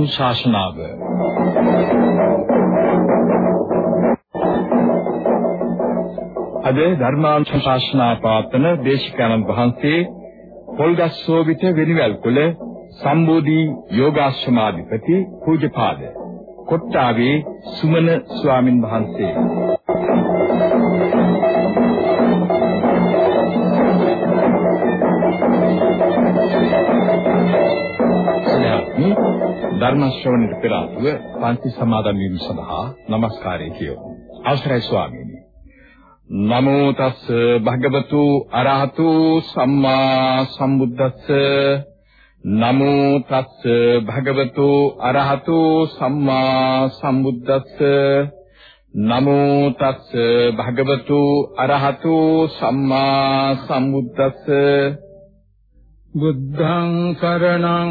ධර්මානුශාසනාව අද ධර්මානුශාසනා පාතන දේශිකානන් වහන්සේ පොල්ගස්සෝවිත වෙනිවැල් කුල සම්බෝධි යෝගාශ්‍රමාධිපති පූජ්‍යපාද කොට්ටාවේ සුමන ස්වාමින් වහන්සේ. ධර්ම ශ්‍රවණයට පෙර ආතුව පන්ති සමාදන් වීම සඳහා নমස්කාරය කියමු. අවසරයි ස්වාමීනි. නමෝ තස් භගවතු අරහතු සම්මා සම්බුද්දස්ස නමෝ තස් භගවතු අරහතු සම්මා සම්බුද්දස්ස නමෝ තස් භගවතු අරහතු සම්මා සම්බුද්දස්ස බුද්ධං සරණං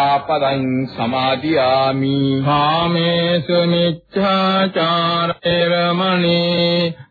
සික්ඛාපදං සමාදියාමි. කාමේසු මිච්ඡාචාර වේරමණී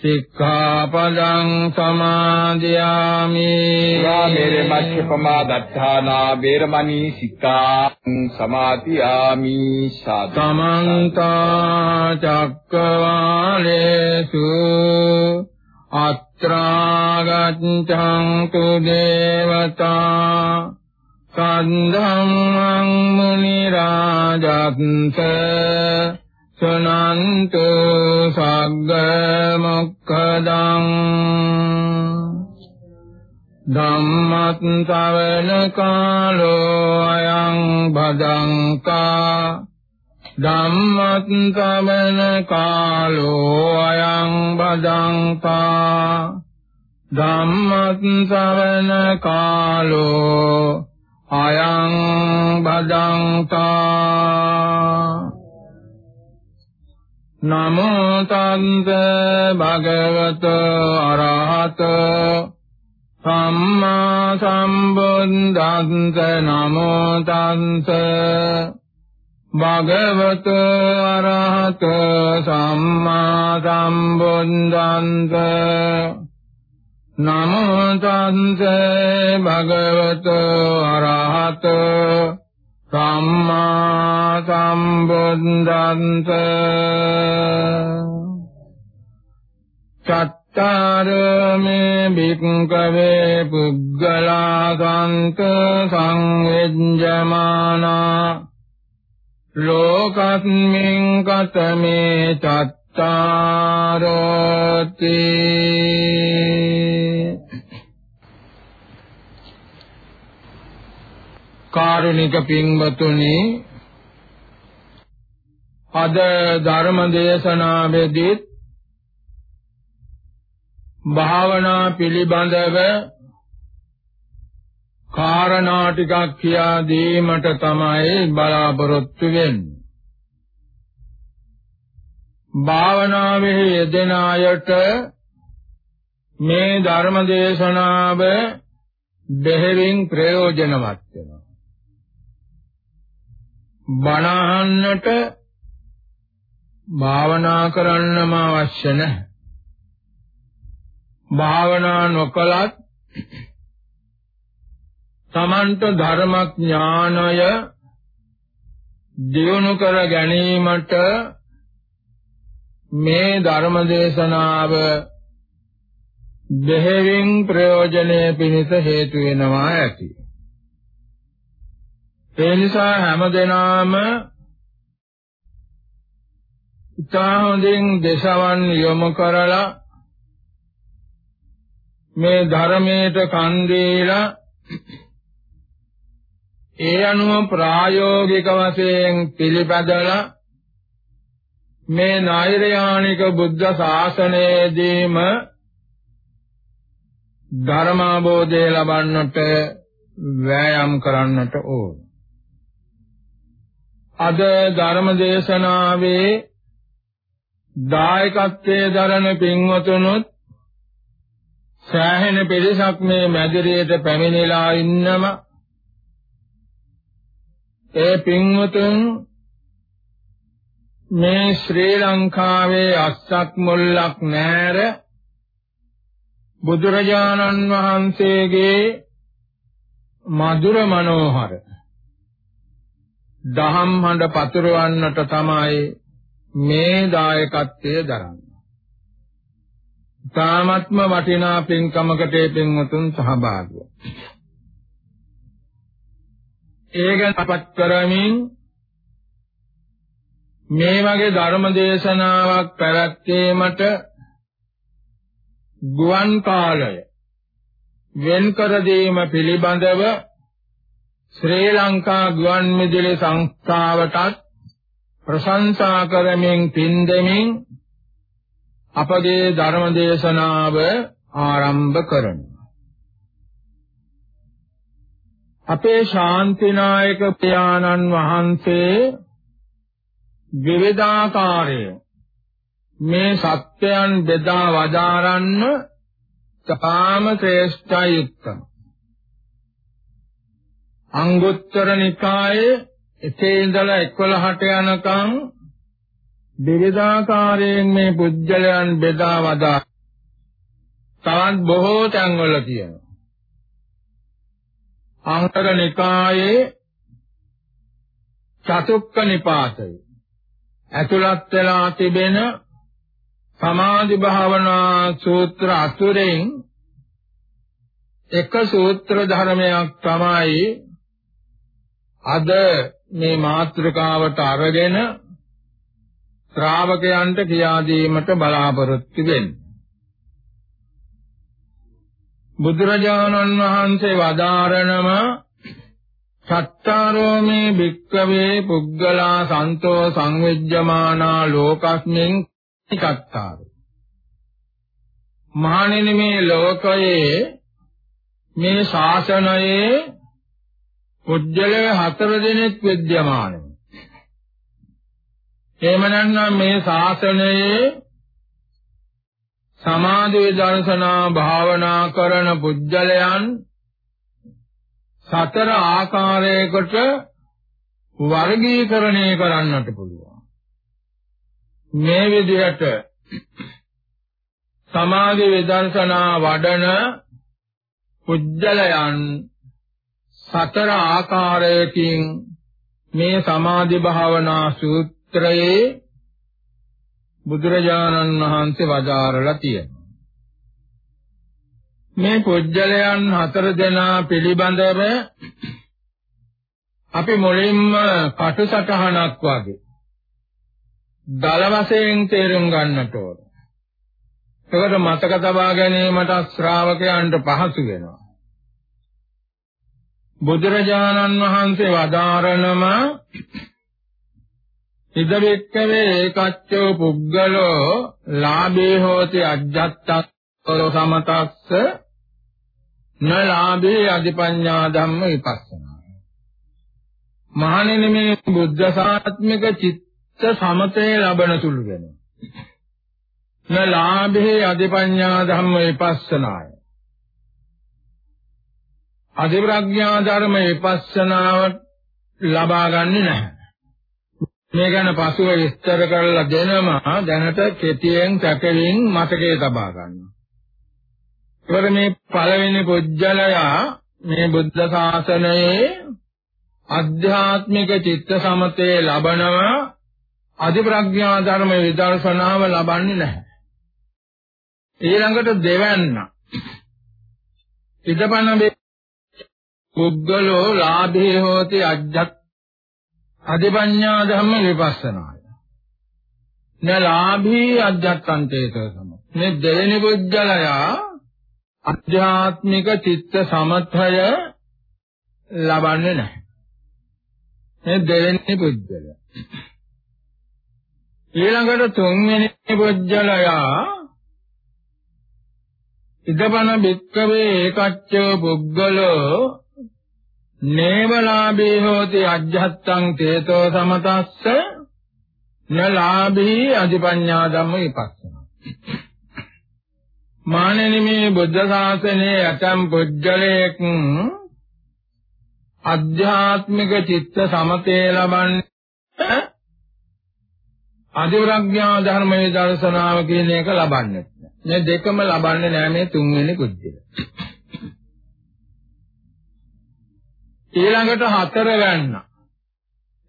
සික්ඛාපදං සමාදියාමි. සුරාමේරය මජ්ජපමා දට්ඨානා වේරමණී සික්ඛාපදං සමාදියාමි සමන්ත චක්කවාලේසු. අත්‍රාගච්ඡන්තු දේවතා කන්ධම්මං මුනි රාජත්ත සනන්තු සග්ග මොක්ඛදං ධම්මත් ශ්‍රවණ කාලෝ අයං භදංකා ධම්මත් සමන කාලෝ අයං බදංකා ධම්මත් සමන කාලෝ අයං බදංකා නමෝ තන්ත භගවත අරහත සම්මා සම්බුද්දන්ත නමෝ තන්ත භගවත අරහත සම්මා සම්බුද්දන්ත නමෝ තස්ස භගවත අරහත සම්මා සම්බුද්දන්ත චත්තාරමේ භික්ඛවේ පුග්ගලා සන්ත සංවිජ්ජමානා ලෝකස්මින් කතමේ චත්තාරති කාරුණික පින්වතුනි අද ධර්ම දේශනාවේදී භාවනා පිළිබඳව කාරණා ටිකක් කියා දීමට තමයි බලාපොරොත්තු වෙන්නේ. භාවනාවේ යෙදෙන අයට මේ ධර්ම දේශනාව බෙහෙවින් ප්‍රයෝජනවත් වෙනවා. බණ අහන්නට භාවනා කරන්නම අවශ්‍ය නැහැ. භාවනා නොකලත් තමන්ට ධර්මඥානය දියුණු කර ගැනීමට මේ ධර්ම දේශනාව බෙහෙවින් ප්‍රයෝජනය පිණිස හේතු වෙනවා ඇති. ඒ නිසා හැමදෙනාම ඉතා හොඳින් දේශවන් යොමු කරලා මේ ධර්මයට කන් දීලා ඒ අනුව ප්‍රායෝගික වශයෙන් පිළිපදලා මේ නෛර්යානික බුද්ධ ශාසනයේදීම ධර්මාබෝධය ලබන්නට වෑයම් කරන්නට ඕන. අද ධර්ම දේශනාවේ දායකත්වයේ දරන පින්වතුනුත් සෑහෙන පිරිසක් මේ මැදිරියට පැමිණලා ඉන්නම ඒ පින්වතුන් මේ ශ්‍රී ලංකාවේ අස්සක් මුල්ලක් නැර බුදුරජාණන් වහන්සේගේ මధుර මනෝහර දහම් හඬ පතුරවන්නට තමයි මේ දායකත්වයේ දරන්නේ. තාමත්ම වටිනා පින්කමකට පින්වතුන් සහභාගී. ඒ ගැන අපත් කරමින් මේ වගේ ධර්ම දේශනාවක් පැවැත්වීමට ගුවන් කාලය වෙන් කර දීම පිළිබඳව ශ්‍රී ලංකා ගුවන් විදුලි සංස්ථාවටත් ප්‍රශංසා කරමින් පින් දෙමින් අපගේ ධර්ම දේශනාව ආරම්භ කරනවා අපේ ශාන්තිනායක පියාණන් වහන්සේ විවිධාකාරයේ මේ සත්‍යයන් බෙදා වදාරන්න තාම ශ්‍රේෂ්ඨයි උත්තම. අංගුත්තර නිකායේ එසේ ඉඳලා 11ට යනකම් විවිධාකාරයෙන් මේ පුජ්‍යලයන් බෙදා වදා තවත් බොහෝ තැන්වල තියෙනවා. අංගර නිකායේ චතුක්ක නිපාතය ඇතුළත් වෙලා තිබෙන සමාධි භාවනා සූත්‍ර අතුරෙන් එක සූත්‍ර ධර්මයක් තමයි අද මේ මාත්‍රකාවට අරගෙන ශ්‍රාවකයන්ට කියා දීමට බලාපොරොත්තු වෙන්නේ. බුදුරජාණන් වහන්සේ වදාරනම සත්තාරෝමේ භික්කවේ පුග්ගලා සන්තෝ සංවිජ්ජමානා ලෝකස්මින් ටිකක්තාරු. මහණෙනි මේ ලෝකයේ මේ ශාසනයේ පුජ්‍යලයේ හතර දෙනෙක් විද්‍යමානයි. එහෙමනම් මේ ශාසනයේ සමාධි දර්ශනා භාවනා කරන පුජ්‍යලයන් සතර ආකාරයකට වර්ගීකරණය කරන්නට පුළුවන්. මේ විදිහට සමාධි විදර්ශනා වඩන පුජ්‍යලයන් සතර ආකාරයකින් මේ සමාධි භාවනා සූත්‍රයේ බුදුරජාණන් වහන්සේ වදාරලා තියෙනවා. මේ පුජ්‍යලයන් හතර දෙනා පිළිබඳව අපි මුලින්ම කටුසටහනක් වගේ දල වශයෙන් තේරුම් ගන්නට ඕන. ඒකට මතක තබා ගැනීමට ශ්‍රාවකයන්ට පහසු වෙනවා. බුදුරජාණන් වහන්සේ වදාරනම ඉද වික්කවේ ඒකච්චෝ පුද්ගලෝ ලාභේ හෝති අජ්ජත්තස්සෝ සමතස්ස න ලාභේ අධිපඤ්ඤා ධම්ම විපස්සනා. මහණෙනි මේ බුද්ධ සාත්මික චිත්ත සමතේ ලබන සුළු වෙනවා. න ලාභේ අධිපඤ්ඤා ධම්ම විපස්සනාය. අධිප්‍රඥා ධර්ම විපස්සනාව ලබා ගන්නේ නැහැ මේ ගැන පසුව විස්තර කරලා දෙනවා දැනට කෙටියෙන් සැකලින් මතකයේ තබා ගන්නවා. ඒවර මේ පළවෙනි පුජ්‍යලයා මේ බුද්ධ ශාසනයේ අධ්‍යාත්මික චිත්ත සමතේ ලබනවා අධිප්‍රඥා ධර්ම විදර්ශනාව ලබන්නේ නැහැ. ඊළඟට දෙවන්න ඉදපන පුද්ගලෝ ලාභේ හෝති අජ්ජත් අධිපඤ්ඤා ධම්ම විපස්සනාය. නලාභී අධ්‍යාත්මන්තේක සම. මේ දෙවෙනි පුජ්‍යලයා අධ්‍යාත්මික චිත්ත සමතය ලබන්නේ නැහැ. මේ දෙවෙනි පුජ්‍යලය. ඊළඟට තුන්වෙනි පුජ්‍යලයා ඉදපන බික්කවේ ඒකච්ච පුද්ගලෝ නේවලාභේ හෝති අජ්ජත්තං තේතෝ සමතස්ස නලාභී අධිපඤ්ඤා ධම්ම විපස්සනා. මානෙනි මේ බුද්ධ ශාසනයේ ඇතම් පුජ්‍යලයක් අධ්‍යාත්මික චිත්ත සමතේ ලබන්නේ අධිවරඥා ධර්මයේ දර්ශනාව කියන එක ලබන්නේ. මේ දෙකම ලබන්නේ නැහැ මේ තුන්වෙනි කුජ්ජල ඊළඟට හතර ගන්න.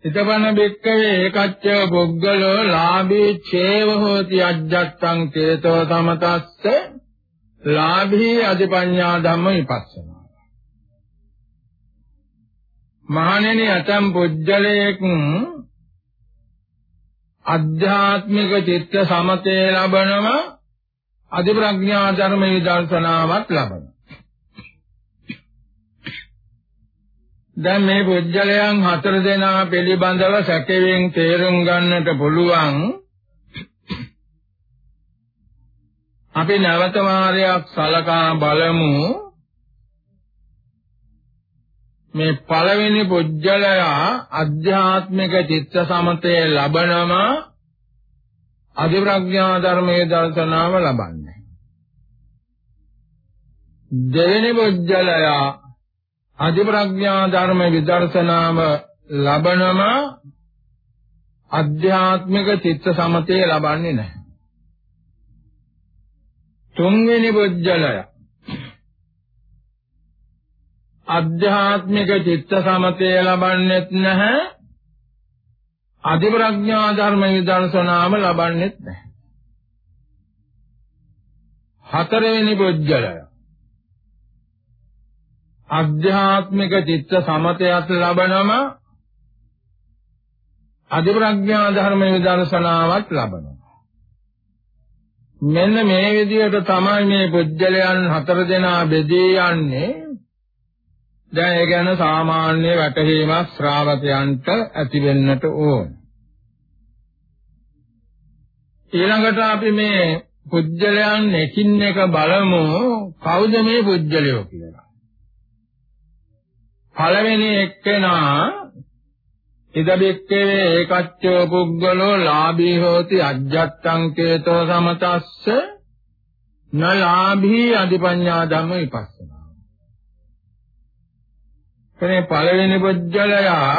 හිතපන බෙක්කවේ ඒකච්ච බොග්ගලෝ ලාභී චේව හෝති අජ්ජත්තං චේතෝ සමතස්ස ලාභී අධිපඤ්ඤා ධම්ම විපස්සනා. මහණෙනි අතම් පුජ්‍යලේක අධ්‍යාත්මික චිත්ත සමතේ ලබනම අධිප්‍රඥා ධර්ම විදර්ශනාවක් ලබනවා. දැන් මේ පුජ්‍යලයන් හතර දෙනා පිළිබඳව සැකයෙන් තේරුම් ගන්නට පුළුවන්. අපි නැවත මාරයක් සලකා බලමු. මේ පළවෙනි පුජ්‍යලයා අධ්‍යාත්මික චිත්ත සමතේ ලබනම අධිප්‍රඥා ධර්මයේ දර්ශනාව ලබන්නේ. දෙවෙනි පුජ්‍යලයා අධිප්‍රඥා ධර්ම විදර්ශනාව ලබනම අධ්‍යාත්මික චිත්ත සමතේ ලබන්නේ නැහැ. තුන්වෙනි පුජ්‍යලය අධ්‍යාත්මික චිත්ත සමතේ ලබන්නේත් නැහැ. අධිප්‍රඥා ධර්ම විදර්ශනාව ලබන්නේත් නැහැ. හතරවෙනි පුජ්‍යලය අධ්‍යාත්මික චිත්ත සමතයත් ලබනම අධිප්‍රඥා ධර්ම විදර්ශනාවත් ලබනවා. මෙන්න මේ විදිහට තමයි මේ පුජ්‍යලයන් හතර දෙනා බෙදී යන්නේ. දැන් ඒ ගැන සාමාන්‍ය වැටහීමක් ශ්‍රාවකයන්ට ඇති වෙන්නට ඕන. ඊළඟට අපි මේ පුජ්‍යලයන් එකින් එක බලමු. කවුද මේ පුජ්‍යලයෝ කියලා? පළවෙනි එක්කෙනා ඉදබෙක්කේ ඒකච්චෝ පුද්ගලෝ ලාභී හෝති අජ්ජත්තං කේතෝ සමතස්ස න ලාභී අධිපඤ්ඤා ධම්ම විපස්සනා. එනේ පළවෙනි පුද්ගලයා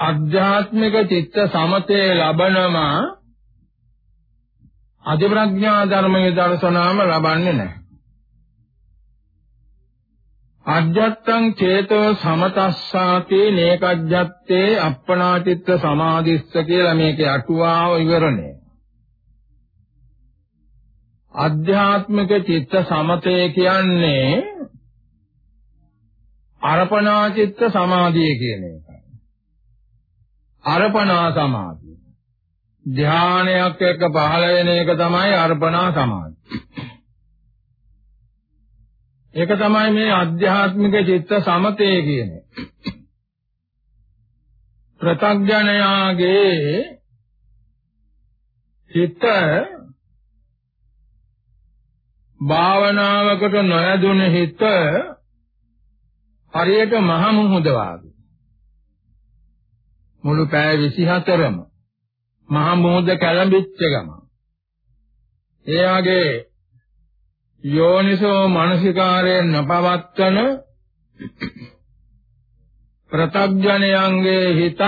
අධ්‍යාත්මික චිත්ත සමතේ ලබනම අධිප්‍රඥා ධර්මයේ දර්ශනාම ලබන්නේ නැහැ. අජ්ජත්තං චේතෝ සමතස්සාති නේකජ්ජත්තේ අප්පනාචිත්ත සමාධිස්ස කියලා මේකේ අටුවාව ඉවරණය. අධ්‍යාත්මික චිත්ත සමතේ කියන්නේ අර්පණාචිත්ත සමාධිය කියන එකයි. අර්පණා සමාධිය. ධානයක් එක්ක පහළ වෙන එක තමයි අර්පණා සමාධිය. ඒක තමයි මේ ආධ්‍යාත්මික චිත්ත සමතේ කියන්නේ. ප්‍රතග්ජනයාගේ හිත භාවනාවකට නොයදුන හිත හරියට මහ මුහුද වාගේ මුළු පෑ 24ම මහ මුහුද කැළඹිච්ච ගම ඒ වගේ යෝනිසෝ මනසිකාරයෙන් නපවත්තන ප්‍රතග්ජනයන්ගේ හිතත්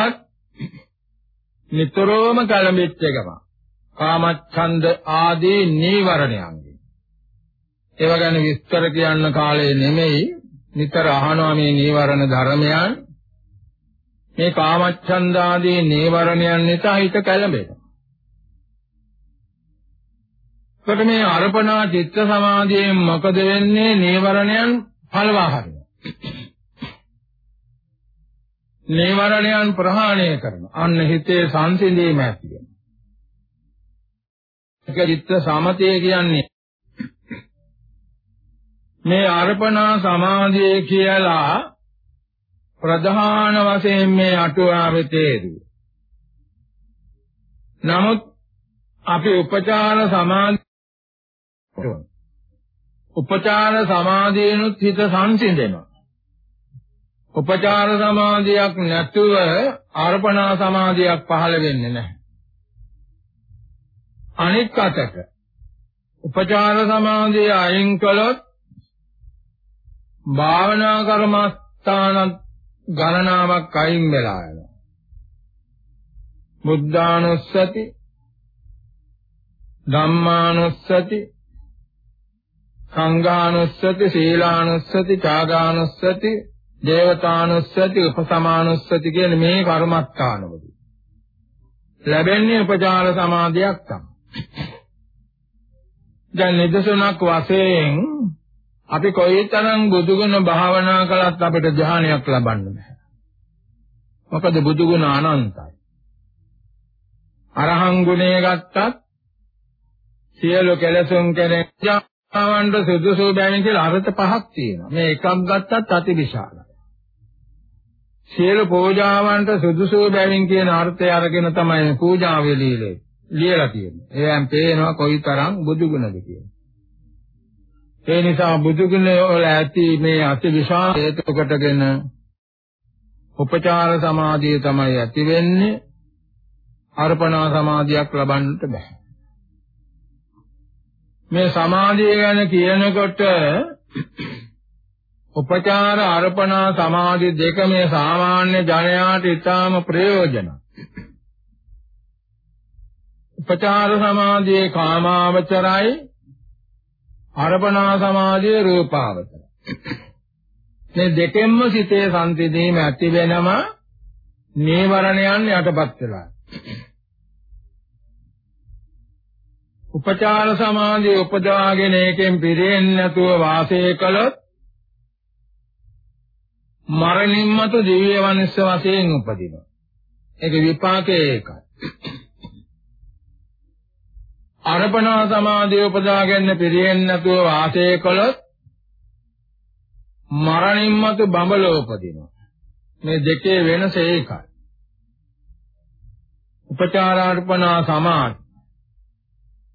නිතරම කලඹෙච්ච එකම. කාමච්ඡන්ද ආදී නීවරණයන්ගේ. ඒව ගැන විස්තර කියන්න කාලේ නෙමෙයි නිතර අහනවා මේ නීවරණ ධර්මයන්. මේ කාමච්ඡන්ද ආදී නීවරණයන් නිසා හිත කැළඹෙනවා. එතකොට මේ අර්පණා චිත්ත සමාධියෙන් මොකද වෙන්නේ නීවරණයන් පළවා හරිනවා නීවරණයන් ප්‍රහාණය කරනවා. අන්න හිතේ සංසිඳීම ඇති වෙනවා. ඒක චිත්ත සමතය කියන්නේ මේ අර්පණා සමාධිය කියලා ප්‍රධාන වශයෙන් මේ අටුවාවේ තේරුව. නමුත් අපි උපචාර සමාධි උපචාර සමාධියනොත් හිත සංසිඳෙනවා. උපචාර සමාධියක් නැතුව අර්පණා සමාධියක් පහළ වෙන්නේ නැහැ. අනිත් අතට උපචාර සමාධිය අයින් කළොත් භාවනා කර්මස්ථාන ගණනාවක් අයින් වෙලා යනවා. බුද්ධානුස්සති ධම්මානුස්සති සංඝානුස්සති සීලානුස්සති ත්‍යාගානුස්සති දේවතානුස්සති උපසමානුස්සති කියන මේ කර්මස්ථානවලදී ලැබෙන්නේ උපචාර සමාධියක් තමයි. දැන් නිදසුනක් වශයෙන් අපි කොයිතරම් බුදුගුණ භාවනා කළත් අපිට ධ්‍යානයක් ලබන්න බෑ. මොකද බුදුගුණ අනන්තයි. අරහං ගුණය ගත්තත් සියලු කෙලසුන් කෙරෙහි ඥානවන්ට සුදුසු බැවින් කියලා අර්ථ පහක් තියෙනවා. මේ එකක් ගත්තත් අතිවිශාලයි. සියලු පූජාවන්ට සුදුසු බැවින් කියන අර්ථය අරගෙන තමයි පූජාවේ লীලේ ලියලා තියෙන්නේ. එයන් පේනවා කොයිතරම් බුදු ගුණද කියලා. ඒ නිසා බුදු ගුණ වල ඇති මේ අති විශාල හේතුකටගෙන උපචාර සමාධිය තමයි ඇති වෙන්නේ. අර්පණා සමාධියක් ලබන්නට බෑ. මේ සමාධිය ගැන කියනකොට උපචාර අර්පණා සමාධි දෙක මේ සාමාන්‍ය ජනයාට ඉතාම ප්‍රයෝජන. උපචාර සමාධියේ කාමාවචරයි අර්පණා සමාධියේ රූපාවචරයි. මේ දෙකෙන්ම සිතේ සංසිඳීම ඇති වෙනම නීවරණයන් යටපත් වෙලා. උපචාර සමාධිය උපදවාගෙන ඒකෙන් පිරෙන්නේ නැතුව වාසය කළොත් මරණින් මතු දිව්‍ය වංශ වශයෙන් උපදිනවා. ඒක විපාකයේ එකයි. අර්පණා සමාධිය උපදාගෙන පිළියෙන්නේ නැතුව වාසය කළොත් මරණින් මතු බඹලෝ උපදිනවා. මේ දෙකේ වෙනස ඒකයි. උපචාරාර්පණා සමාධි.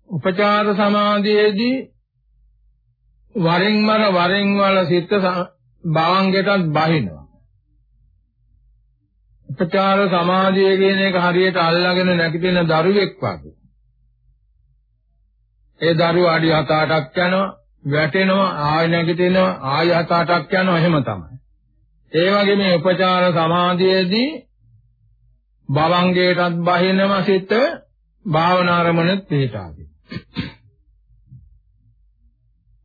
උපචාර සමාධියේදී වරින් වර වරින් වල සිත භවංගයටත් බහිනවා. උපචාර සමාධිය කියන එක හරියට අල්ලාගෙන නැගිටින දරුවෙක් වගේ. ඒ දරුවා අඩි 7-8ක් යනවා, වැටෙනවා, ආය නැගිටිනවා, ආය 7-8ක් යනවා එහෙම තමයි. ඒ වගේ මේ උපචාර සමාධියේදී භවංගයටත් බහිනම සිත භාවනාරමණෙත් පිටාදී.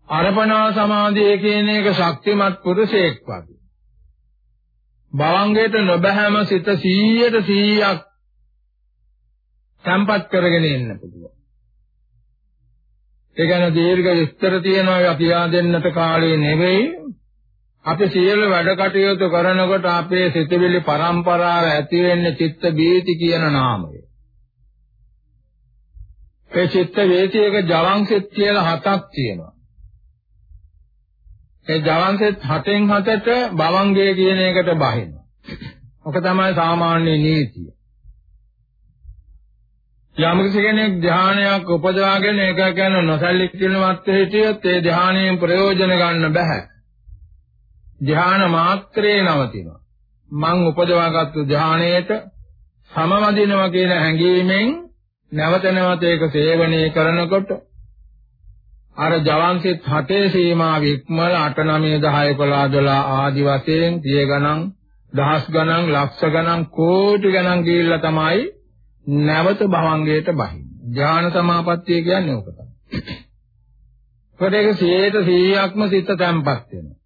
අර්පණා සමාධිය කියන එක ශක්තිමත් පුරුෂයෙක් වගේ. භවංගයට නොබැහැම සිත 100ට 100ක් තැම්පත් කරගෙන ඉන්න පුළුවන්. ඒ ගැන දීර්ඝ විස්තර තියෙනවා කියා දෙන්නට කාලේ නෙවෙයි. අපි සියලු වැඩ කටයුතු කරනකොට අපේ සිතවිලි පරම්පරාව ඇති වෙන්නේ චිත්ත බීති කියන නාමය. ඒ චිත්ත වේතියක ජවංසෙත් කියලා හතක් තියෙනවා. ඒ ජවංශෙත් හතෙන් හතට භවංගය කියන එකට බහිනවා. ඔක තමයි සාමාන්‍ය නීතිය. යම් කෙනෙක් ධානයක් උපදවාගෙන ඒක ගැන නොසැලකිලිමත් හිටියොත් ඒ ධානයෙන් ප්‍රයෝජන ගන්න බෑ. ධාන මාත්‍රේ නවතිනවා. මං උපදවාගත්තු ධානයේට සමවදිනවා කියන හැඟීමෙන් නැවත නැවත ඒක සේවනය කරනකොට අර ජවන්සිට හතේ සීමා වික්මල 8 9 10 11 12 ආදි වශයෙන් 10 ගණන් දහස් ගණන් ලක්ෂ ගණන් කෝටි ගණන් ගිහිල්ලා තමයි නැවත භවංගයට බහින්නේ. ඥාන සමාපත්තිය කියන්නේ ඕක තමයි. ඒකට ඒක 100%ක්ම සිත තැම්පත් වෙනවා.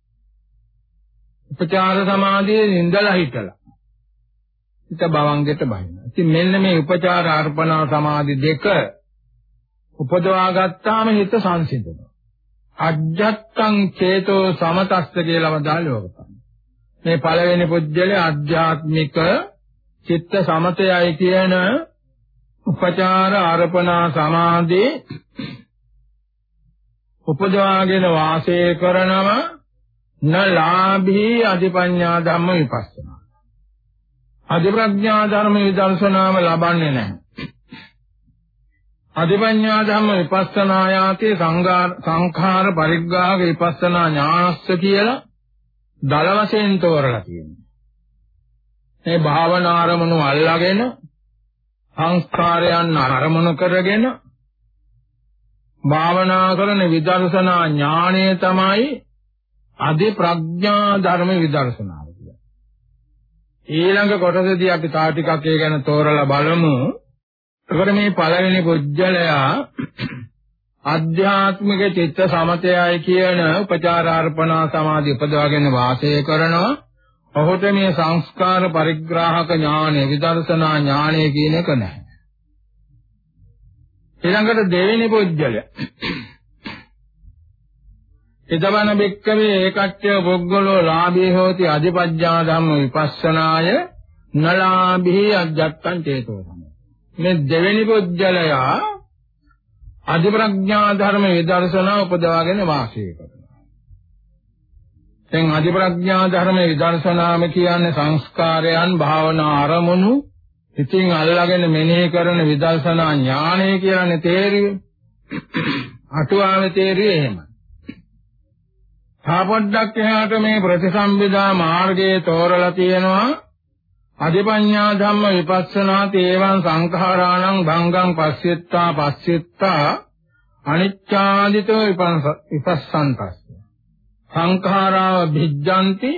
උපචාර සමාධියේ නිඳලා හිටලා. හිත භවංගයට බහිනවා. ඉතින් මෙන්න මේ උපචාර අර්පණා සමාධි දෙක උපදවා ගත්තාම හිත සංසිඳනවා. අජ්ජත්තං චේතෝ සමතස්ස කියලා වදාළේ ඕක තමයි. මේ පළවෙනි පුජ්‍යලේ ආධ්‍යාත්මික චිත්ත සමතයයි කියන උපචාර අර්පණා සමාධි උපදවාගෙන වාසය කරනම නලාභී අධිපඤ්ඤා ධම්ම විපස්සනා. අධිප්‍රඥා ධර්ම විදර්ශනාම ලබන්නේ නැහැ. අධිපඤ්ඤා ධම්ම විපස්සනා යාති සංඛාර පරිග්‍රාහක විපස්සනා ඥානස්ස කියලා දල වශයෙන් තෝරලා තියෙනවා. මේ භාවනා අරමුණු අල්ලාගෙන සංස්කාරයන් අරමුණු කරගෙන භාවනා කරන විදර්ශනා ඥාණය තමයි අධි ප්‍රඥා ධර්ම විදර්ශනාව කියන්නේ. ඊළඟ කොටසදී අපි තා ටිකක් ඒ ගැන තෝරලා බලමු. එතකොට මේ පළවෙනි පුජ්‍යලයා ආධ්‍යාත්මික චිත්ත සමතයයි කියන උපචාරාර්පණා සමාධි උපදවාගෙන වාසය කරනවා. ඔහුට මේ සංස්කාර පරිග්‍රාහක ඥානය විදර්ශනා ඥානය කියන එක නැහැ. ඊළඟට දෙවෙනි පුජ්‍යලය. එදවන බෙක්කවේ ඒකච්ච පොග්ගලෝ ලාභී හෝති අධිපඤ්ඤා ධම්ම විපස්සනාය නලාභී අජත්තං චේතෝ මේ දෙවෙනි පුජ්‍යලයා අධිප්‍රඥා ධර්ම විදර්ශනා උපදවාගෙන වාසය කරනවා. දැන් අධිප්‍රඥා ධර්ම විදර්ශනාම කියන්නේ සංස්කාරයන් භාවනා අරමුණු ඉතින් අල්ලාගෙන මෙනෙහි කරන විදර්ශනා ඥානය කියන්නේ තේරිය. අටුවාවේ තේරිය එහෙමයි. තාපොඩ්ඩක් එහාට මේ ප්‍රතිසම්පදා මාර්ගයේ තෝරලා තියෙනවා. අධිපඤ්ඤා ධම්ම විපස්සනා තේවං සංඛාරාණං භංගං පස්සෙත්තා පස්සෙත්තා අනිච්ඡාදිතෝ විපස්සන්තස් සංඛාරාව භිජ්ජಂತಿ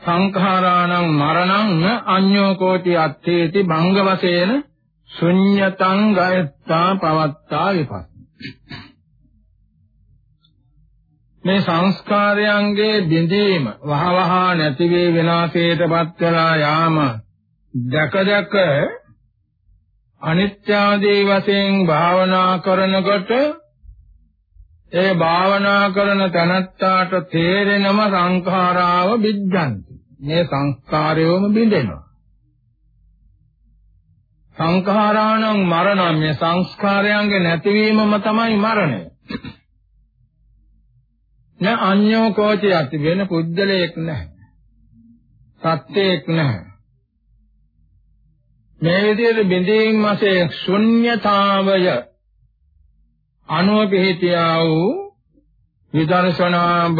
සංඛාරාණං මරණං න අඤ්ඤෝ කෝටි අත්තේති භංග වශයෙන් ශුඤ්‍යතං ගයත්තා පවත්තා විපස්ස මේ සංස්කාරයන්ගේ බිඳීම වහවහ නැති වේ විනාශයටපත් වෙලා යාම දැක දැක අනිත්‍ය ආදී වශයෙන් භාවනා කරනකොට ඒ භාවනා කරන තනත්තාට තේරෙනම සංඛාරාව බිද්ධන්ති. මේ සංස්කාරයෝම බිඳෙනවා. සංඛාරාණං මරණං මේ සංස්කාරයන්ගේ නැතිවීමම තමයි මරණය. න අඤ්ඤෝ කෝචයති වෙන පුද්දලයක් නැහැ. සත්‍යයක් නැහැ. මේ විදිහට බිඳීම් වශයෙන් ශුන්්‍යතාවය අනුව පිහිටියා වූ විදර්ශනාව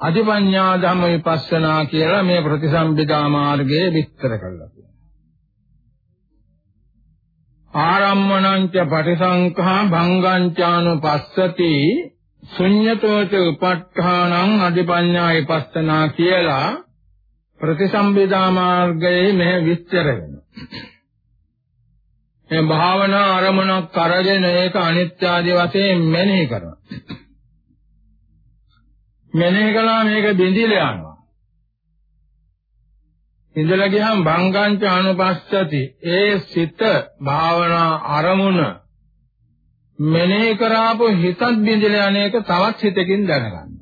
අධිපඤ්ඤා ධම්ම විපස්සනා කියලා මේ ප්‍රතිසම්පදා මාර්ගයේ විස්තර කළා. ආරම්මණංච පටිසංඛා භංගංචානුපස්සති ශුඤ්‍යතෝච උපට්ඨානං අධිපඤ්ඤා විපස්සනා කියලා ප්‍රතිසම්පදා මාර්ගයේ මෙහෙ විස්තර වෙනවා. මේ භාවනා අරමුණක් අරගෙන ඒක අනිත්‍ය ආදී වශයෙන් මෙනෙහි කරනවා. මෙනෙහි කළා මේක බිඳිලා යනවා. ඉඳලා ගියහම භංගංච අනුපස්සති ඒ සිත භාවනා අරමුණ මෙනෙහි කරාපු හිතත් බිඳිලා යන එක තවත් හිතකින් දැනගන්න.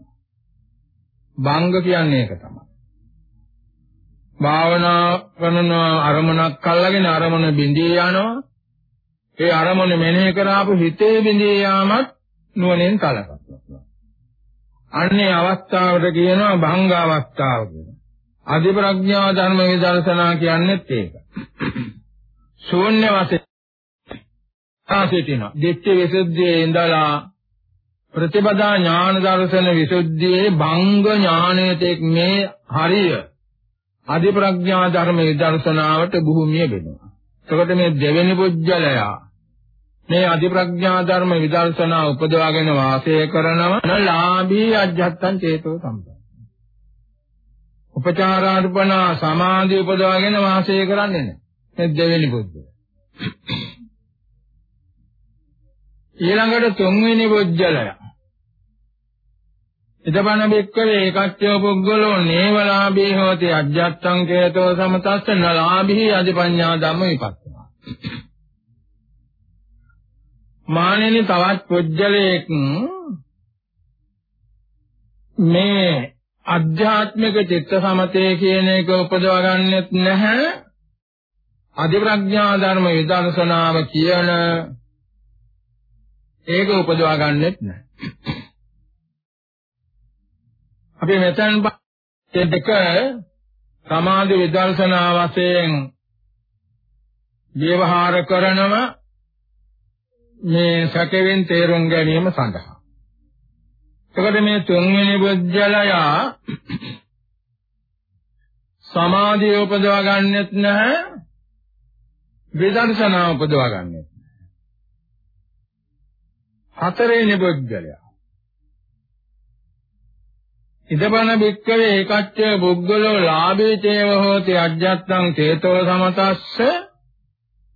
භංග කියන්නේ ඒක තමයි. භාවනා කරන අරමුණක් අල්ලගෙන අරමුණ බිඳී යනවා. ඒ අරමුණ මෙනෙහි කරාපු හිතේ බිඳී යාමත් නුවණෙන් කලකනවා. අන්නේ අවස්ථාවට කියනවා භංග අවස්ථාව කියලා. අධි ප්‍රඥා ධර්ම විදර්ශනා කියන්නේත් ඒක. ශූන්‍ය වශයෙන් ආසිතිනවා. දිට්ඨි විසුද්ධියේ ඉඳලා ප්‍රතිපදා ඥාන දර්ශන විසුද්ධියේ භංග ඥානයේ මේ හරිය අධි ප්‍රඥා ධර්ම විදර්ශනාවට භූමිය වෙනවා. එතකොට මේ දෙවෙනි පුජ්‍යලයා මේ අධි ප්‍රඥා ධර්ම විදර්ශනා උපදවාගෙන වාසය කරනව ලාභී අජ්ජත්තං චේතෝ සම්පන්න. උපචාරාර්පණා සමාධි උපදවාගෙන වාසය කරන්නේ නැහැ. මේ දෙවෙනි පුජ්‍ය. ඊළඟට තුන්වෙනි පුජ්‍යලය. ඉදපන බෙක්කවේ ඒකච්චෝ පුද්ගලෝ නේවලාභී හෝති අජ්ජත්තං කේතෝ සමතස්ස නලාභී අධිපඤ්ඤා ධම්ම විපස්සනා. මානෙනි තවත් පුජ්‍යලයක් මේ අධ්‍යාත්මික චිත්ත සමතේ කියන එක උපදවා ගන්නෙත් නැහැ අධිප්‍රඥා ධර්ම විදර්ශනාව කියන ඒක උපදවා ගන්නෙත් නැහැ. අපි මෙතන දෙක සමාධි විදර්ශනා වශයෙන් ව්‍යවහාර කරනව මේ සැකෙන් තේරුම් ගැනීම සඳහා. එතකොට මේ තුන්වෙනි බුද්ධලය සමාධිය උපදවා ගන්නෙත් නැහැ විදර්ශනා උපදවා ගන්නෙත් හතරවෙනි පුද්ගලයා. ඉදබන බික්කවේ ඒකච්ච බුද්ධලෝ ලාභේ චේව හෝති අජ්ජත්තං චේතෝ සමතස්ස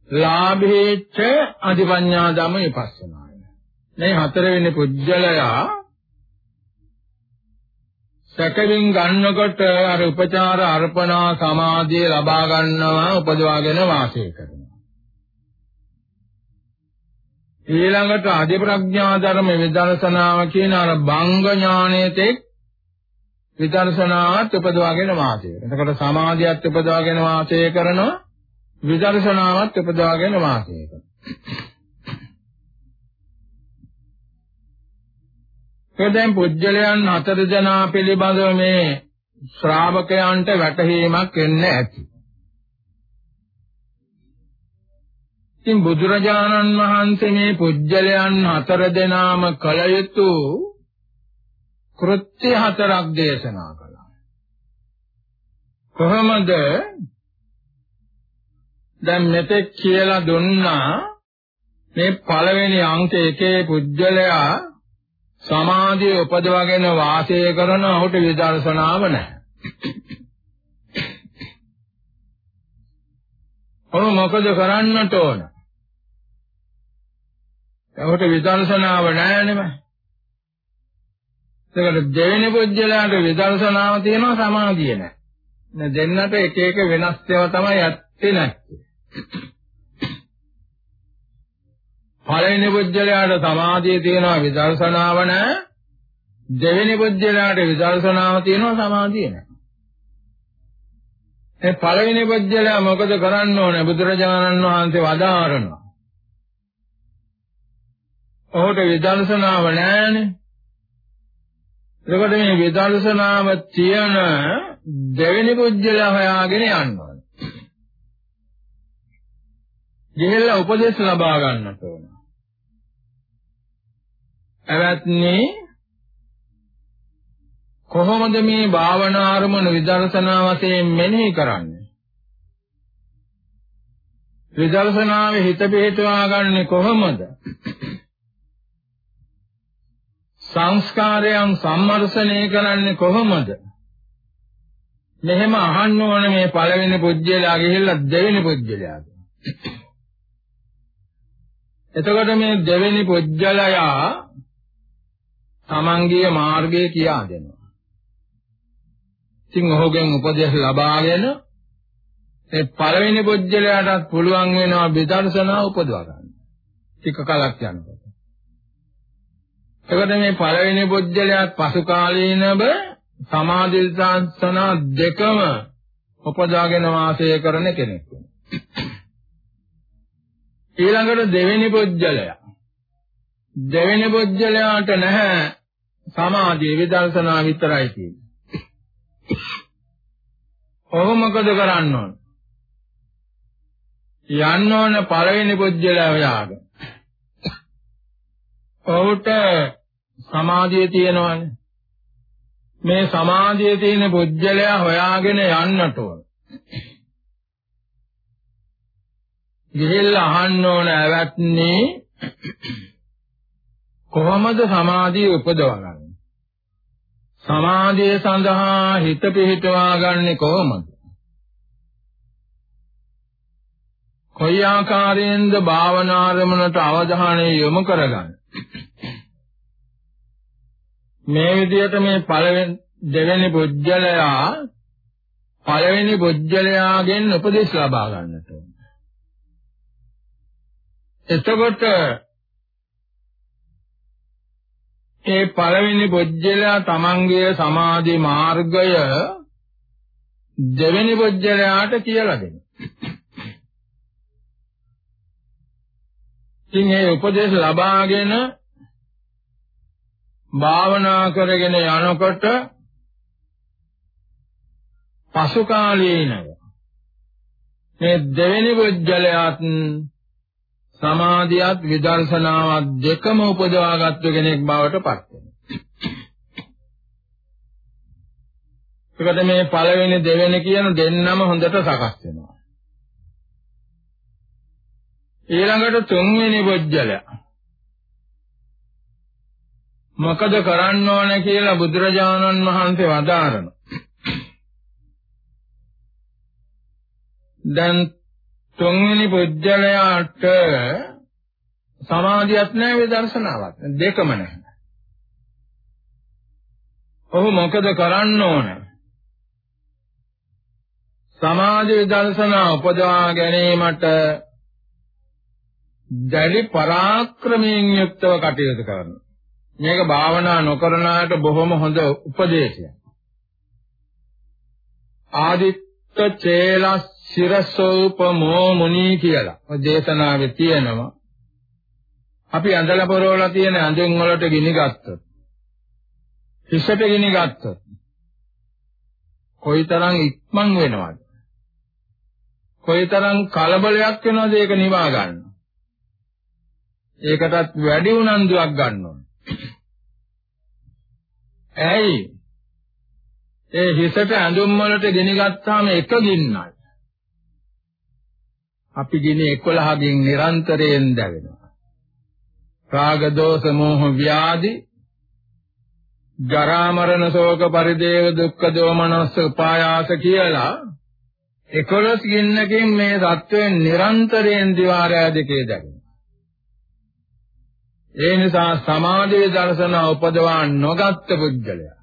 ලාභේච්ච අධිපඤ්ඤා ධම විපස්සනාය. මේ හතරවෙනි පුද්ගලයා සැකවින් ගන්නකොට අර උපචාර අර්පණා සමාධිය ලබා ගන්නවා උපදවාගෙන වාසය කරනවා. ඊළඟට අධි ප්‍රඥා ධර්ම විදර්ශනාව කියන අර බංග ඥානයේතේ විදර්ශනාවත් උපදවාගෙන වාසය කරනවා. එතකොට සමාධියත් උපදවාගෙන වාසය කරනවා විදර්ශනාවත් උපදවාගෙන වාසය කරනවා. එදෙන් පුජ්‍යලයන් හතර දෙනා පිළිබඳව මේ ශ්‍රාවකයන්ට වැටහීමක් එන්න ඇති. ඉතින් බුදුරජාණන් වහන්සේ මේ පුජ්‍යලයන් හතර දෙනාම කල යුතු කෘත්‍ය හතරක් දේශනා කළා. කොහොමද දැන් මෙතෙක් කියලා දුන්නා මේ පළවෙනි අංක එකේ පුජ්‍යලයා සමාධිය උපදවගෙන වාසය කරන ඔහුට විදර්ශනාව නැහැ. ඔහු මොකද කරන්නට ඕන? එහුට විදර්ශනාව නැහැ නෙම. ඒකට දෙවෙනි පුජ්‍යලයට විදර්ශනාව තියෙනවා සමාධිය නැහැ. නේ දෙන්නට එක එක වෙනස් ඒවා තමයි ඇත්තේ නැත්තේ. පළවෙනි පුජ්‍යලයට සමාධිය තියෙනවා විදර්ශනාව නැහැ. දෙවෙනි පුජ්‍යලයට විදර්ශනාව තියෙනවා සමාධිය නැහැ. ඒ පළවෙනි පුජ්‍යලයා මොකද කරන්න ඕනේ බුදුරජාණන් වහන්සේ වදාारणවා. ඔහුට විදර්ශනාව නැහැනේ. එතකොට මේ විදර්ශනාව තියෙන දෙවෙනි පුජ්‍යලයා හොයාගෙන යනවා. ගිහිල්ලා උපදේශ ලබා ගන්නට ඕන. එවත්නි කොහොමද මේ භාවනා අරමුණු විදර්ශනා වශයෙන් මෙනෙහි කරන්නේ? විදර්ශනාවේ හිත පිහිටවා ගන්නෙ කොහොමද? සංස්කාරයන් සම්මර්ෂණය කරන්නේ කොහොමද? මෙහෙම අහන්න ඕන මේ පළවෙනි පුජ්‍යලයා ගිහිල්ලා දෙවෙනි පුජ්‍යලයාට. එතකොට මේ දෙවෙනි පුජ්‍යලයා තමන්ගේ මාර්ගය කියා දෙනවා. ඉතින් ඔහුගෙන් උපදෙස් ලබාගෙන ඒ පළවෙනි පුජ්‍යලයාටත් පුළුවන් වෙනවා විදර්ශනා උපදවා ගන්න. ටික කලක් යනකොට. එතකොට මේ පළවෙනි පුජ්‍යලයාත් පසු කාලීනව සමාධි සාසන දෙකම උපදාගෙන වාසය කරන කෙනෙක් ඊළඟට දෙවෙනි පුජ්‍යලයා දෙවෙනි පුජ්‍යලයාට නැහැ සමාධිය විදර්ශනා විතරයි තියෙන්නේ ඔහු මොකද කරන්න ඕන? යන්න ඕන පළවෙනි පුජ්‍යලයා හොයාගෙන. ඔහුට සමාධිය තියෙනවනේ. මේ සමාධිය තියෙන පුජ්‍යලයා හොයාගෙන යන්නට ඕන. ගිහිල්ලා අහන්න ඕන ඇවැත්නේ කොහොමද සමාධිය උපදවගන්නේ? සමාධිය සඳහා හිත පිහිටවා ගන්නෙ කොහොමද? කොයි ආකාරයෙන්ද භාවනාරමණට අවධානය යොමු කරගන්නේ? මේ විදිහට මේ පළවෙනි දෙවෙනි පුජ්‍යලයා පළවෙනි පුජ්‍යලයාගෙන් උපදෙස් ලබා ගන්නට ඕන. එතකොට ඒ පළවෙනි පුජ්‍යලයා තමන්ගේ සමාධි මාර්ගය දෙවෙනි පුජ්‍යලයාට කියලා දෙනවා. ඉතින් මේ උපදේශ ලබාගෙන භාවනා කරගෙන යනකොට පසු කාලීනව මේ දෙවෙනි පුජ්‍යලයාත් සමාධියත් විදර්ශනාවත් දෙකම උපදවාගත්තු කෙනෙක් බවට පත් වෙනවා. ඒකට මේ පළවෙනි දෙවෙනි කියන දෙන්නම හොඳට සකස් වෙනවා. ඊළඟට තුන්වෙනි බොජ්ජල මොකද කරන්න ඕන කියලා බුදුරජාණන් වහන්සේ වදාරන. දැන් තුන්වෙනි පුජ්‍යලයාට සමාධියක් නැහැ විදර්ශනාවක් දෙකම නැහැ. ඔහු මොකද කරන්න ඕන? සමාධි විදර්ශනා උපදවා ගැනීමට දැඩි පරාක්‍රමයෙන් යුක්තව කටයුතු කරනවා. මේක භාවනා නොකරන අයට බොහොම හොඳ උපදේශයක්. ආදිත්ත චේලස් සිරසෝපමෝ මුනි කියලා. ඔය දේශනාවේ තියෙනවා. අපි ඇඳලා පොරවලා තියෙන ඇඳුම් වලට ගිනි ගත්තොත් හිසට ගිනි ගත්තොත් කොයිතරම් ඉක්මන් වෙනවද? කොයිතරම් කලබලයක් වෙනවද ඒක නිවා ගන්න. ඒකටත් වැඩි උනන්දුවක් ගන්න ඕනේ. ඇයි? ඒ හිසට ඇඳුම් වලට ගෙනි ගත්තාම එක ගින්නයි. අපි ගිනි 11කින් නිරන්තරයෙන් දැවෙනවා. රාග දෝෂ මෝහ ව්‍යාධි ජරා මරණ ශෝක පරිදේව දුක්ඛ දෝමනස්ස උපායාස කියලා 11 ගින්නකින් මේ தත්වයෙන් නිරන්තරයෙන් දිවාරය දෙකේ දැවෙනවා. ඒ නිසා සමාධි දර්ශන උපදවා නොගත් පුද්ගලයා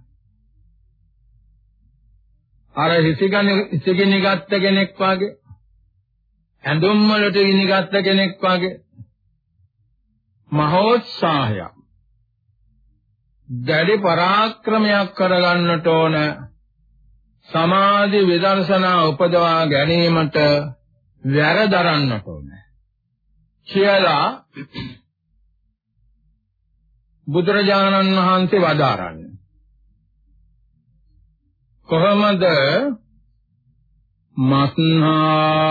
අර හිසිගන හිසිගිනි ගත්ත කෙනෙක් වගේ ඇඳුම් වලට ඉනිගත්ත කෙනෙක් වගේ මහෝත්සාහයක් දැඩි පරාක්‍රමයක් කරගන්නට ඕන සමාධි විදර්ශනා උපදවා ගැනීමට වැරදරන්නට ඕන. කියලා බුදුරජාණන් වහන්සේ වදාරන්නේ. කොහොමද? මත්හාලේ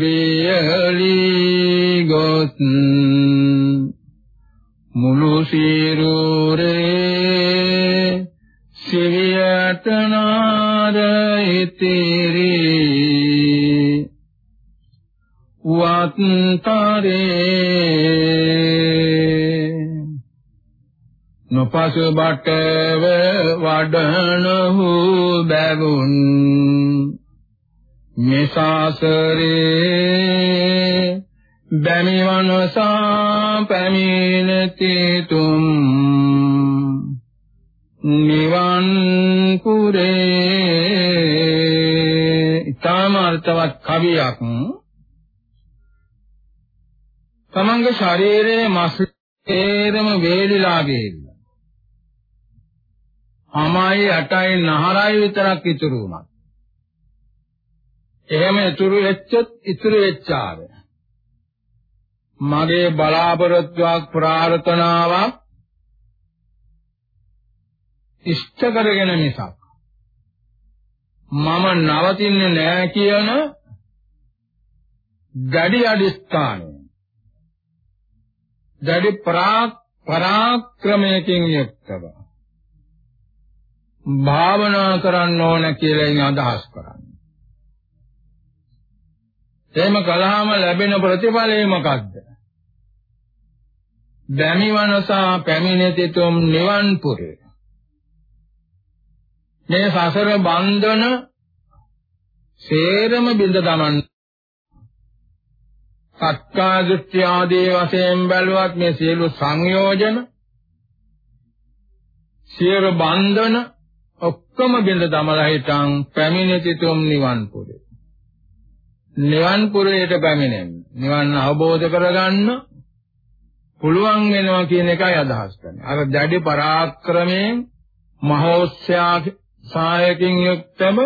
වියලි ගොත් මුළු සිරුරේ සිවියට නාර ඉතිරි. වත්තරේ නොපසු බටව වඩනහු බැගුන් මෙසාසරේ බැමිවනසා පැමිණති තුම් නිවන් පුරේ ඊටම අර්ථවත් කවියක්. තමන්ගේ ශරීරයේ මස් තේරම වේලිලා ගිහිල්ලා අමයි අටයි නහරයි විතරක් ඉතුරු වුණා. එහෙම ඉතුරු වෙච්චොත් ඉතුරු වෙච්චාද? මගේ බලාපොරොත්තුවක් ප්‍රාර්ථනාවක් ඉෂ්ට කරගෙන මිසක් මම නවතින්නේ නෑ කියන දැඩි අදිස්ථානය. දැඩි පරාක්‍රමයකින් යුක්තව. භාවනා කරන්න ඕන කියලා අදහස් කරන්නේ. එහෙම කළාම ලැබෙන ප්‍රතිඵලය මොකක්ද? බැමිවනසා පැමිණෙතිතුම් නිවන් පුරේ. මේ සසර බන්ධන සේරම බිඳ දමන්න සත්කා දෘෂ්ටි ආදී වශයෙන් බැලුවත් මේ සියලු සංයෝජන සියලු බන්ධන ඔක්කොම බිඳ දමලා හිටන් පැමිණෙතිතුම් නිවන් පුරේ. නිවන් පුරේට පැමිණෙන්න. නිවන් අවබෝධ කරගන්න පුළුවන් වෙනවා කියන එකයි අදහස් කරන්නේ. අර දැඩි පරාක්‍රමයෙන් මහෝත්සයා සායකින් යුක්තම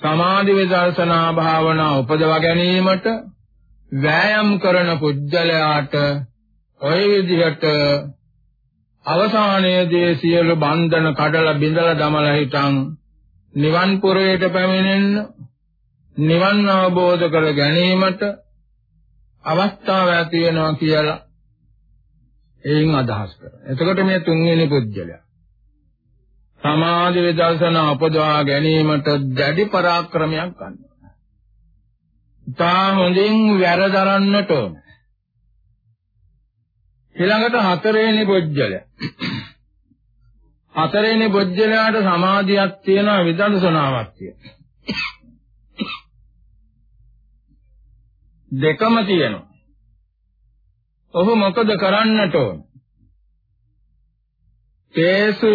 සමාධි විදර්ශනා භාවනා උපදවා ගැනීමට වෑයම් කරන පුජ්‍යලයාට ඔය විදිහට අවසානයේදී සියලු බන්ධන කඩලා බිඳලා දමලා හිටන් නිවන් පුරයට පැමිණෙන්න නිවන් අවබෝධ කර ගැනීමට අවස්ථාව ඇති වෙනවා කියලා එයින් අදහස් කරනවා. එතකොට මේ තුන්වෙනි පුජ්‍යලයා සමාධි විදර්ශනා උපදවා ගැනීමට දැඩි පරාක්‍රමයක් ගන්නවා. තා හොඳින් වැරදරන්නට ඕන. ඊළඟට හතරවෙනි බොජ්ජලය. හතරවෙනි බොජ්ජලයට සමාධියක් තියෙනවා විදර්ශනාවක් තියෙනවා. දෙකම තියෙනවා. ඔහු මොකද කරන්නට ඕන? තේසු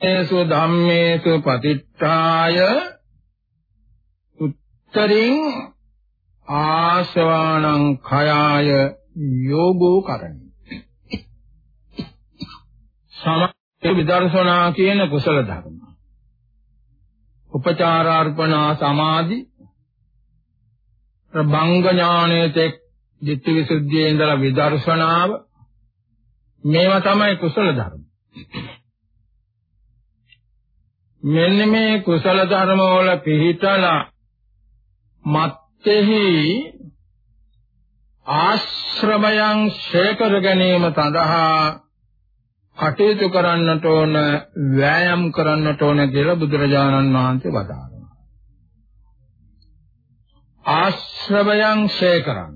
ඒසු ධම්මේසු පතිට්ඨාය උත්තරින් ආශවානං khයාය යෝගෝ කරණි සමාධි විදර්ශනා කියන කුසල ධර්ම. උපචාරාර්පණා සමාධි. භංග ඥානයේ තෙක් ditthi visuddhiye ඉඳලා විදර්ශනාව. මේවා තමයි කුසල ධර්ම. මෙන්න මේ කුසල ධර්ම වල පිහිටලා මත්ෙහි ආශ්‍රමයන් ශේකර ගැනීම සඳහා කටයුතු කරන්නට ඕන වෑයම් කරන්නට ඕන කියලා බුදුරජාණන් වහන්සේ වදාළා. ආශ්‍රවයන් ශේකරන්න.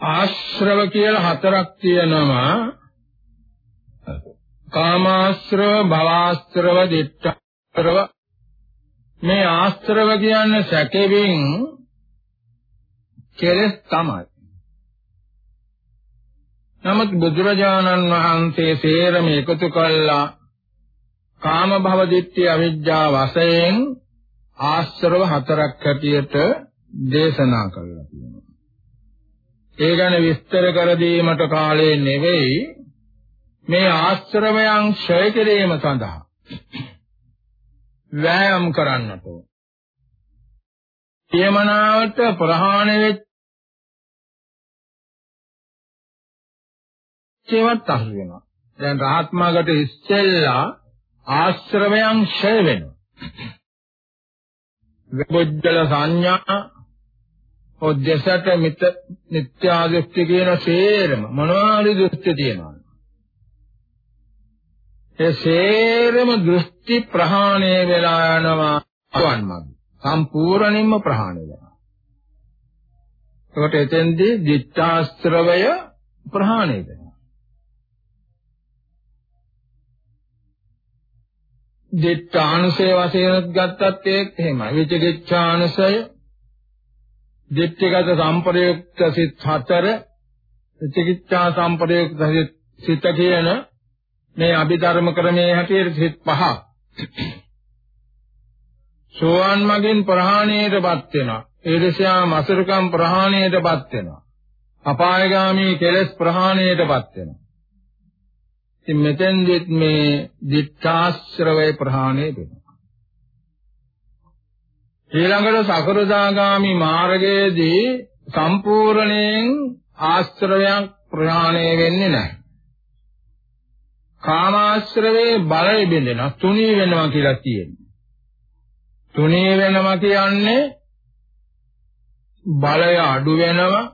ආශ්‍රව කියලා හතරක් තියෙනවා කාමාශ්‍රව, භවආශ්‍රව, දිට්ඨාශ්‍රව මේ ආශ්‍රව කියන්නේ සැකෙවින් කෙලස් තමයි. නමුත් බුදුරජාණන් වහන්සේ සේරම එකතු කළා කාම භව දිට්ඨි අවිජ්ජා වශයෙන් ආශ්‍රව හතරක් හැටියට දේශනා කළා කියනවා. ඒ ගැන විස්තර කර දීමට කාලේ නෙවෙයි මේ ආශ්‍රමයන් ක්ෂය කිරීම සඳහා වෑයම් කරන්නට ඕන. පියමනාවට ප්‍රහාණය වෙච්චේවත් අහු වෙනවා. දැන් රහත් මාර්ගට ඉස්සෙල්ලා ආශ්‍රමයන් ක්ෂය වෙනවා. විබුද්ධල සංඥා ඔද්දසට මිත නිත්‍යා දෘෂ්ටි කියන සේරම මොනවාරි දෘෂ්ටි තියෙනවා. ඒ සේරම දෘෂ්ටි ප්‍රහාණය වෙලා යනවා වන් මග. සම්පූර්ණයෙන්ම ප්‍රහාණය වෙනවා. ඒකට එතෙන්දී දිත්තාස්ත්‍රවය ප්‍රහාණය වෙනවා. දිත්තානුසය වශයෙන් ගත්තත් ඒත් එහෙමයි. විචිකිච්ඡානුසය දිට්ඨිගත සම්ප්‍රයුක්ත සිත් හතර විචිකිච්ඡා සම්ප්‍රයුක්ත සිත කියන මේ අභිධර්ම ක්‍රමයේ හැටියට සිත් පහක් සෝවාන් මගින් ප්‍රහාණයටපත් වෙනවා. ඊර්ෂ්‍යා මසුරුකම් ප්‍රහාණයටපත් වෙනවා. අපායগামী කෙලෙස් ප්‍රහාණයටපත් වෙනවා. ඉතින් මෙතෙන්දිත් මේ දිඨාශ්‍රවය ප්‍රහාණය වෙනවා. ඊළඟට සකෘදාගාමි මාර්ගයේදී සම්පූර්ණයෙන් ආශ්‍රවයන් ප්‍රහාණය වෙන්නේ නැහැ. කාමාශ්‍රවේ බලය බෙදෙනවා තුනී වෙනවා කියලා තියෙනවා. තුනී වෙනවා කියන්නේ බලය අඩු වෙනවා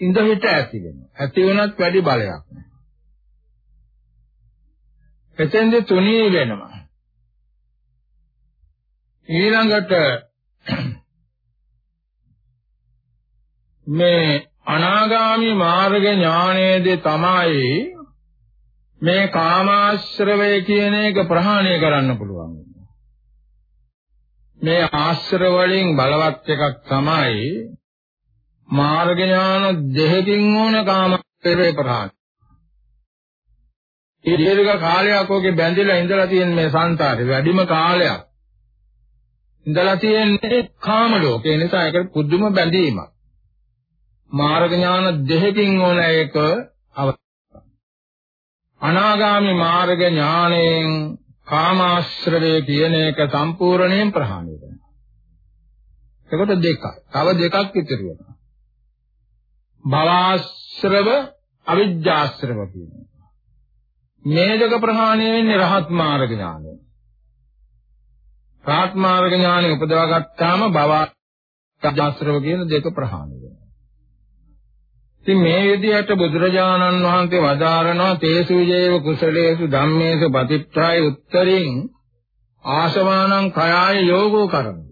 ඉඳ හිට ඇති වෙනවා. ඇති වුණත් වැඩි බලයක් නැහැ. එතෙන්ද තුනී වෙනවා. ඊළඟට මේ අනාගාමි මාර්ග ඥානයේදී තමයි මේ කාමාශ්‍රවය කියන එක ප්‍රහාණය කරන්න පුළුවන්. මේ ආශ්‍රව වලින් බලවත් එකක් තමයි මාර්ග ඥාන දෙකකින් ඕන කාමාශ්‍රවය ප්‍රහාණය. ඒ දීර්ඝ කාලයක් ඔගේ බැඳිලා ඉඳලා තියෙන මේ සංසාරේ වැඩිම කාලයක් ඉඳලා තියෙන්නේ කාම ලෝකේ නිසා ඒකට පුදුම බැඳීමක්. මාර්ග ඥාන දෙකකින් ඕන ඒක අනාගාමි මාර්ග ඥාණයෙන් කාමාශ්‍රවය කියන එක සම්පූර්ණයෙන් ප්‍රහාණය වෙනවා. එතකොට දෙකයි. තව දෙකක් ඉතුරු වෙනවා. භවආශ්‍රව අවිජ්ජාශ්‍රව කියන මේ දෙක ප්‍රහාණය වෙන්නේ රහත් මාර්ග ඥානය. රහත් මාර්ග ඥානය උපදවා ගත්තාම භවආශ්‍රව කියන දෙක ප්‍රහාණය වෙනවා. ඉතින් මේ විදිහට බුදුරජාණන් වහන්සේ වදාරනවා තේසු විජේව කුසලේසු ධම්මේසු පතිත්‍රාය උත්තරින් ආශවානං කයාය යෝගෝ කරමු.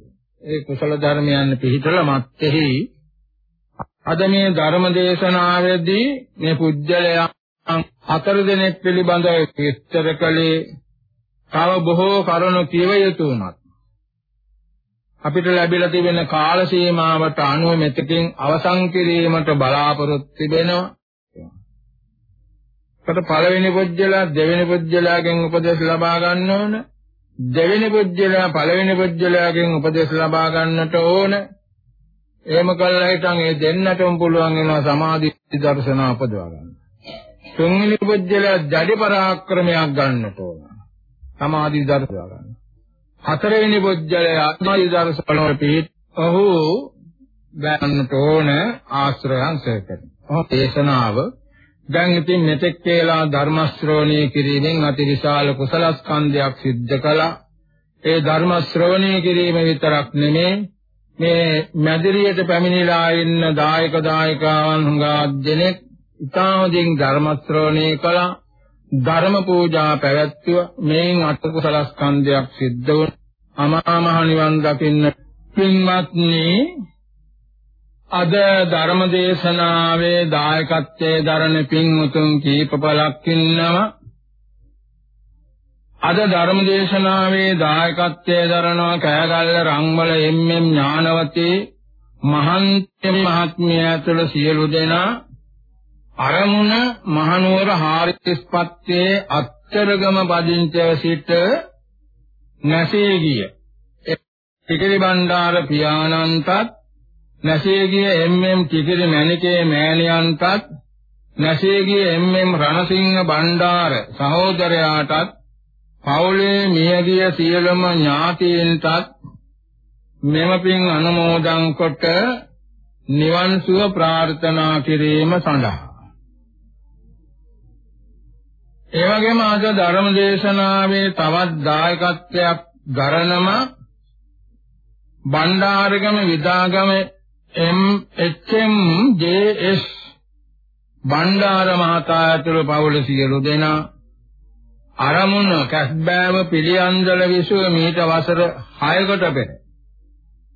ඒ කුසල ධර්මයන් පිළිතල මැත්තේහි අද මේ ධර්ම දේශනාවේදී මේ පුජ්‍යලයා හතර දෙනෙක් පිළිබඳව විස්තර කළේ තව බොහෝ කරුණු කියව යුතු උනත් අපිට ලැබිලා තිබෙන කාල සීමාවට අනුව මෙතකින් අවසන් කිරීමට බලාපොරොත්තු වෙනවා. කට පළවෙනි පුජ්‍යලා දෙවෙනි පුජ්‍යලාගෙන් උපදෙස් ලබා ගන්න ඕන. දෙවෙනි පුජ්‍යලා පළවෙනි පුජ්‍යලාගෙන් උපදෙස් ලබා ගන්නට ඕන. එහෙම කළා හිටන් ඒ දෙන්නටම පුළුවන් වෙනවා සමාධි දර්ශන උපදවා ගන්න. තුන්වෙනි පුජ්‍යලයා දැඩි පරාක්‍රමයක් ගන්නට ඕන. සමාධි දර්ශන ගන්න. හතරවෙනි පුජ්‍යලයා සමාධි දර්ශන වල පිහිට ඔහු ගන්නට ඕන ආශ්‍රයයන් සේකරන. ඔහු දේශනාව දැන් ඉතින් මෙතෙක් කියලා ධර්ම ශ්‍රවණය කිරීමෙන් අතිවිශාල කුසල ස්කන්ධයක් සිද්ධ කළා. ඒ ධර්ම ශ්‍රවණය කිරීම විතරක් නෙමේ මේ මැදිරියට පැමිණිලා ඉන්න දායක දායකාවන් හුඟා දෙනෙක් ඉතාමදින් ධර්ම ශ්‍රවණය කළා. ධර්ම පූජා පැවැත්වුවා මේන් අට කුසල ස්කන්ධයක් සිද්ධ වුණ. අමා මහ නිවන් දකින්න පින්වත්නි අද ධර්ම දේශනාවේ දායකත්වයේ දරන පින්වුතුන් කීප පළක් ඉන්නවා. අද ධර්ම දේශනාවේ දායකත්වයේ දරනවා කෑගල්ල රංගවල එම්.එම්. ඥානවතී මහන්ත්‍ය මහත්මිය ඇතුළු සියලු දෙනා. අරමුණ මහනුවර හාරිස්පත්තේ අත්තරගම පදිංචව සිට නැසී ගිය ටිකිරි බණ්ඩාර පියාණන්ටත් නැසී ගිය එම්.එම්. ටිකිරි මණිකේ මෑණියන්ටත් නැසී ගිය එම්.එම්. රණසිංහ බණ්ඩාර සහෝදරයාටත් පවුලේ මියගිය සියලුම ඥාතීන්ටත් මෙම පින් අනුමෝදන් කොට නිවන් සුව ප්‍රාර්ථනා කිරීම සඳහා ඒ වගේම අද ධර්ම දේශනාවේ තවත් දායකත්වයක් දරනම Bandaragama Vidagama M H M. J S. Bandara මහතා ඇතුළු පවුල සියලු දෙනා අරමුණ කැස්බෑව පිළියන්දල විසුව මීට වසර 6කට පෙර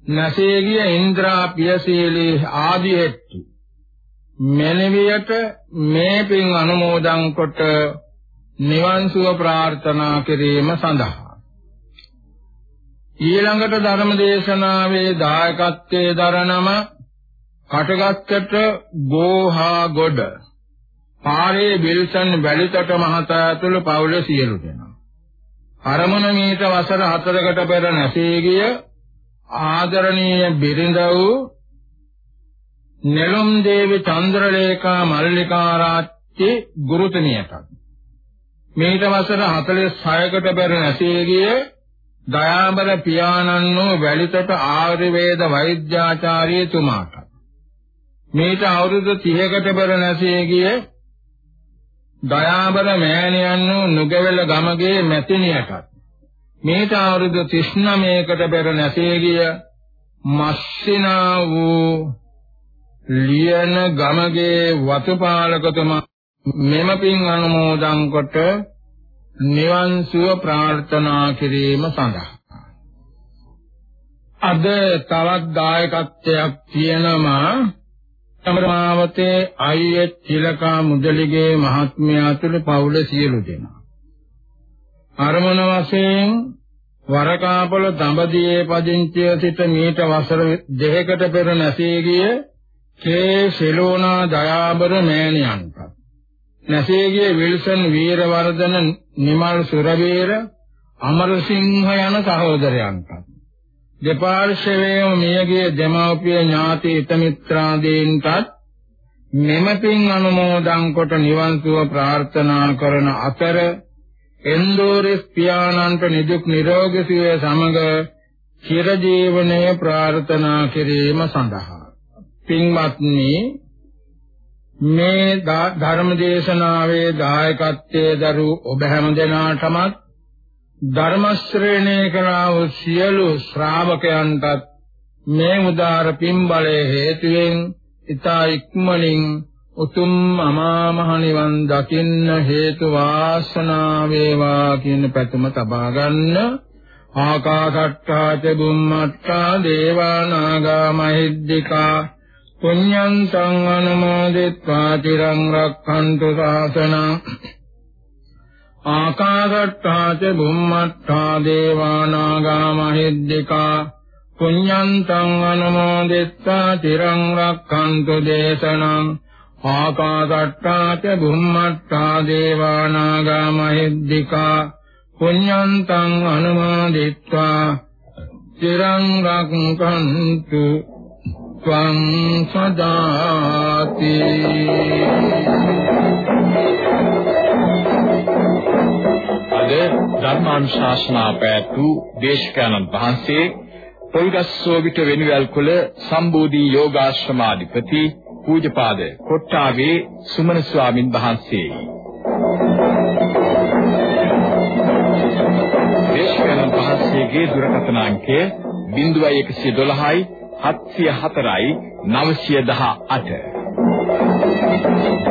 නැසේගිය ඉන්ද්‍රා පියසීලී ආදී හෙට්ටි මෙලෙවියට මේ පින් අනුමෝදන් කොට නිවන් සුව ප්‍රාර්ථනා කිරීම සඳහා. ඊළඟට ධර්ම දේශනාවේ දායකත්වයේ දරනම කටගස්සට ගෝහා ගොඩ පාරේ විල්සන් වැලිතොට මහතා ඇතුළු පවුල සියලු දෙනා. අරමුණ මීට වසර 4කට පෙර නැසී ගිය ආදරණීය බිරිඳ වූ නෙළුම් දේවි චන්ද්‍රලේඛා මල්ලිකාරාච්චි ගුරුතුමියටත් මේට වසර 46කට පෙර නැසී ගිය දයාබර පියාණන් වූ වැලිතොට ආයුර්වේද වෛද්‍යාචාර්ය තුමාට මේට අවුරුදු 30කට පෙර නැසී ගිය දයාබර මෑණියන් වූ නුගවැල ගමගේ මැතිණියටත් මේට අවුරුදු 39කට පෙර නැසී ගිය මස්සිනා වූ ලියන ගමගේ වතුපාලකතුමා මෙම පින් අනුමෝදන් කොට නිවන් සුව ප්‍රාර්ථනා කිරීම සඳහා අද තවත් දායකත්වයක් තියෙනවා සමරාවතේ අයියේ තිලකා මුදලිගේ මහත්මයා තුළු පවුල සියලු දෙනා. අරමුණ වශයෙන් වරකාපොළ දඹදියේ පදිංචිය සිට මීට වසර දෙකකට පෙර නැසී ගිය කේ සෙලෝනා දයාබර මෑණියන්ට නැසී ගිය විල්සන් වීරවර්ධන නිමල් සුරවීර අමරසිංහ යන සහෝදරයන්ට. දෙපාර්ශ්වයේම මියගිය දෙමව්පිය ඥාති හිත මිත්‍රාදීන්ටත් මෙම පින් අනුමෝදන් කොට නිවන් සුව ප්‍රාර්ථනා කරන අතර එන්දෝරස් පියාණන්ට නිදුක් නිරෝගී සුවය සමග චිරජීවනය ප්‍රාර්ථනා කිරීම සඳහා. පින්වත්නි මේ ධර්ම දේශනාවේ දායකත්වයේ දරු ඔබ හැම දෙනාටමත් ධර්ම ශ්‍රේණී කරා වූ සියලු ශ්‍රාවකයන්ටත් මේ උදාර පින්බලයේ හේතුවෙන් ඊතා ඉක්මනින් උතුම් අමා මහ නිවන් දකින්න හේතු වාසනා වේවා කියන පැතුම තබා ගන්න. ආකාශට්ටා ච බුම්මට්ටා දේවා නාග මහිද්దికා පුඤ්ඤං තං අනුමෝදිත්වා තිරං රක්ඛන්තු සාසනං ආකාශට්ටා ච බුම්මට්ටා දේවානාගා මහිද්దికා පුඤ්ඤං තං අනුමෝදිත්වා තිරං රක්ඛන්තු දේශනං ආකාශට්ටා ච බුම්මට්ටා දේවානාගා මහිද්దికා පුඤ්ඤං තං අනුමෝදිත්වා තිරං රක්ඛන්තු ත්වං සදාති අද ධර්මානුශාසනා පැවැත්වු දේශකයන්න් වහන්සේ පොල්ගස්සෝ විට වෙනුවල් කුල සම්බෝධි යෝගාශ්‍රමාධිපති පූජපාද කොට්ටාවේ සුමන ස්වාමින් වහන්සේ. දේශකයන්න් වහන්සේගේ දුරකථන අංකය 0112යි 704යි 918